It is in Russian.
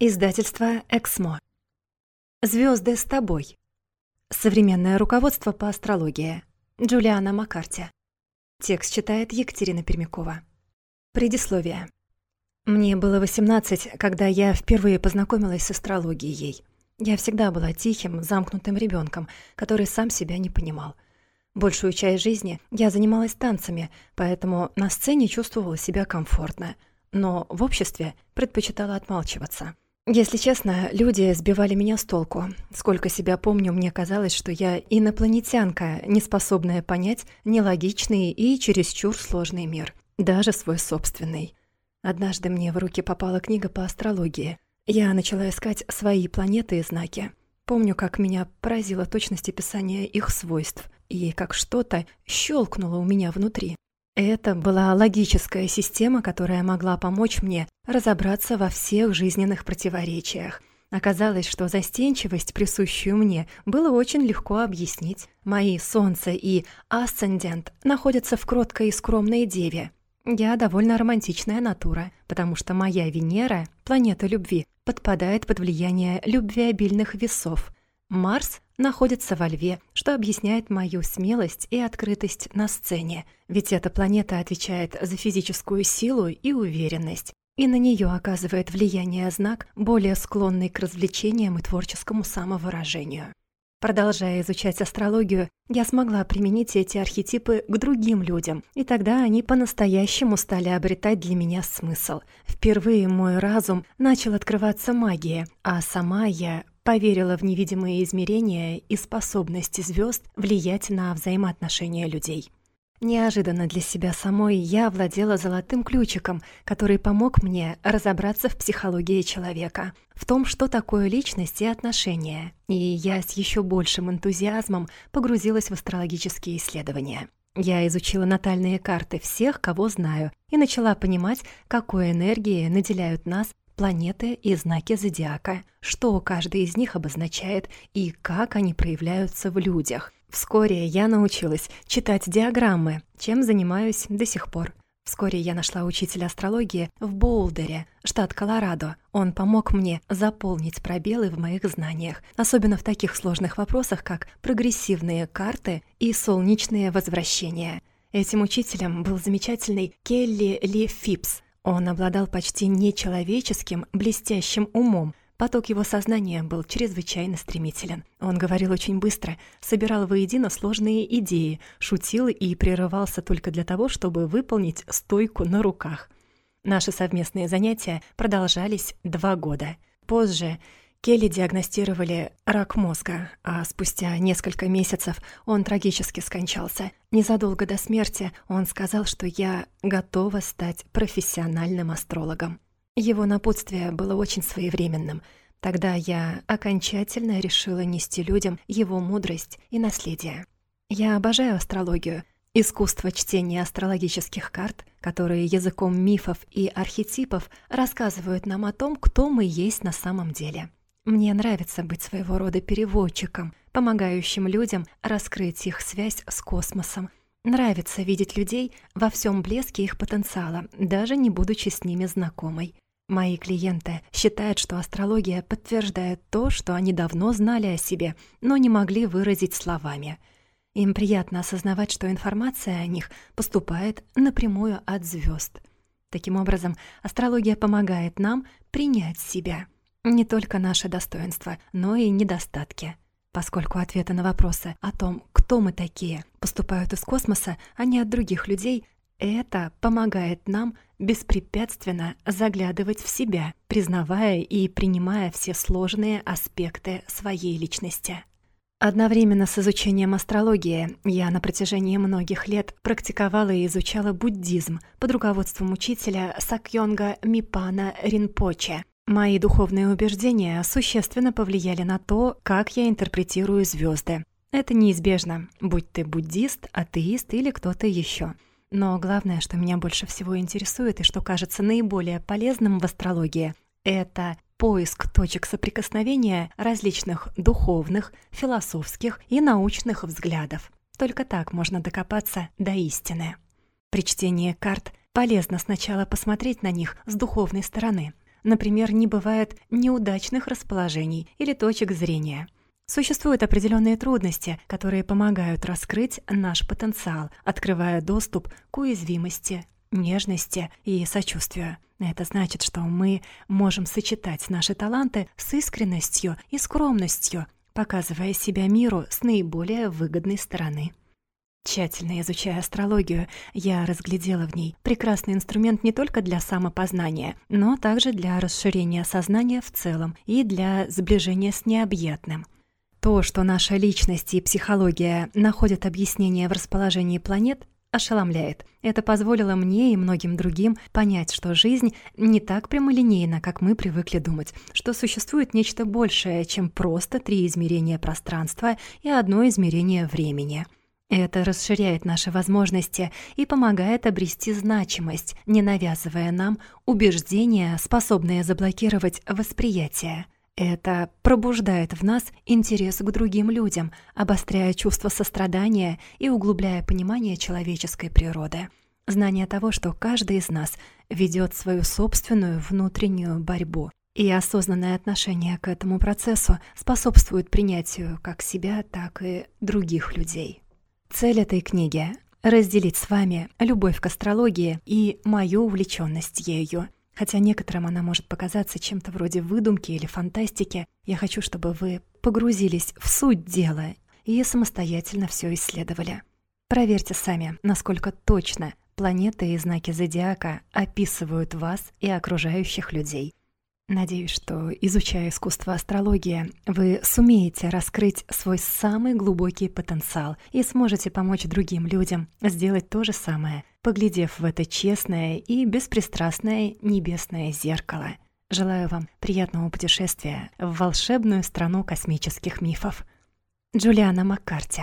Издательство «Эксмо». Звезды с тобой. Современное руководство по астрологии. Джулиана Маккарти. Текст читает Екатерина Пермякова. Предисловие. Мне было 18, когда я впервые познакомилась с астрологией. Я всегда была тихим, замкнутым ребенком, который сам себя не понимал. Большую часть жизни я занималась танцами, поэтому на сцене чувствовала себя комфортно, но в обществе предпочитала отмалчиваться. Если честно, люди сбивали меня с толку. Сколько себя помню, мне казалось, что я инопланетянка, не способная понять нелогичный и чересчур сложный мир, даже свой собственный. Однажды мне в руки попала книга по астрологии. Я начала искать свои планеты и знаки. Помню, как меня поразила точность описания их свойств, и как что-то щелкнуло у меня внутри. Это была логическая система, которая могла помочь мне разобраться во всех жизненных противоречиях. Оказалось, что застенчивость, присущую мне, было очень легко объяснить. Мои Солнце и Асцендент находятся в кроткой и скромной деве. Я довольно романтичная натура, потому что моя Венера, планета любви, подпадает под влияние любвеобильных весов. Марс находится во Льве, что объясняет мою смелость и открытость на сцене, ведь эта планета отвечает за физическую силу и уверенность, и на нее оказывает влияние знак, более склонный к развлечениям и творческому самовыражению. Продолжая изучать астрологию, я смогла применить эти архетипы к другим людям, и тогда они по-настоящему стали обретать для меня смысл. Впервые мой разум начал открываться магии, а сама я поверила в невидимые измерения и способности звезд влиять на взаимоотношения людей. Неожиданно для себя самой я владела золотым ключиком, который помог мне разобраться в психологии человека, в том, что такое личность и отношения, и я с еще большим энтузиазмом погрузилась в астрологические исследования. Я изучила натальные карты всех, кого знаю, и начала понимать, какой энергией наделяют нас планеты и знаки зодиака, что каждый из них обозначает и как они проявляются в людях. Вскоре я научилась читать диаграммы, чем занимаюсь до сих пор. Вскоре я нашла учителя астрологии в Боулдере, штат Колорадо. Он помог мне заполнить пробелы в моих знаниях, особенно в таких сложных вопросах, как прогрессивные карты и солнечные возвращения. Этим учителем был замечательный Келли Ли Фипс – он обладал почти нечеловеческим, блестящим умом. Поток его сознания был чрезвычайно стремителен. Он говорил очень быстро, собирал воедино сложные идеи, шутил и прерывался только для того, чтобы выполнить стойку на руках. Наши совместные занятия продолжались два года. Позже Келли диагностировали рак мозга, а спустя несколько месяцев он трагически скончался. Незадолго до смерти он сказал, что я готова стать профессиональным астрологом. Его напутствие было очень своевременным. Тогда я окончательно решила нести людям его мудрость и наследие. Я обожаю астрологию, искусство чтения астрологических карт, которые языком мифов и архетипов рассказывают нам о том, кто мы есть на самом деле. Мне нравится быть своего рода переводчиком, помогающим людям раскрыть их связь с космосом. Нравится видеть людей во всем блеске их потенциала, даже не будучи с ними знакомой. Мои клиенты считают, что астрология подтверждает то, что они давно знали о себе, но не могли выразить словами. Им приятно осознавать, что информация о них поступает напрямую от звезд. Таким образом, астрология помогает нам принять себя — не только наши достоинства, но и недостатки. Поскольку ответы на вопросы о том, кто мы такие, поступают из космоса, а не от других людей, это помогает нам беспрепятственно заглядывать в себя, признавая и принимая все сложные аспекты своей личности. Одновременно с изучением астрологии я на протяжении многих лет практиковала и изучала буддизм под руководством учителя Сакьонга Мипана Ринпоче, Мои духовные убеждения существенно повлияли на то, как я интерпретирую звезды. Это неизбежно, будь ты буддист, атеист или кто-то еще. Но главное, что меня больше всего интересует и что кажется наиболее полезным в астрологии, это поиск точек соприкосновения различных духовных, философских и научных взглядов. Только так можно докопаться до истины. При чтении карт полезно сначала посмотреть на них с духовной стороны – Например, не бывает неудачных расположений или точек зрения. Существуют определенные трудности, которые помогают раскрыть наш потенциал, открывая доступ к уязвимости, нежности и сочувствию. Это значит, что мы можем сочетать наши таланты с искренностью и скромностью, показывая себя миру с наиболее выгодной стороны. Тщательно изучая астрологию, я разглядела в ней прекрасный инструмент не только для самопознания, но также для расширения сознания в целом и для сближения с необъятным. То, что наша личность и психология находят объяснение в расположении планет, ошеломляет. Это позволило мне и многим другим понять, что жизнь не так прямолинейна, как мы привыкли думать, что существует нечто большее, чем просто три измерения пространства и одно измерение времени. Это расширяет наши возможности и помогает обрести значимость, не навязывая нам убеждения, способные заблокировать восприятие. Это пробуждает в нас интерес к другим людям, обостряя чувство сострадания и углубляя понимание человеческой природы. Знание того, что каждый из нас ведет свою собственную внутреннюю борьбу. И осознанное отношение к этому процессу способствует принятию как себя, так и других людей. Цель этой книги — разделить с вами любовь к астрологии и мою увлеченность ею — Хотя некоторым она может показаться чем-то вроде выдумки или фантастики, я хочу, чтобы вы погрузились в суть дела и самостоятельно все исследовали. Проверьте сами, насколько точно планеты и знаки зодиака описывают вас и окружающих людей. Надеюсь, что, изучая искусство астрологии, вы сумеете раскрыть свой самый глубокий потенциал и сможете помочь другим людям сделать то же самое, поглядев в это честное и беспристрастное небесное зеркало. Желаю вам приятного путешествия в волшебную страну космических мифов. Джулиана Маккарти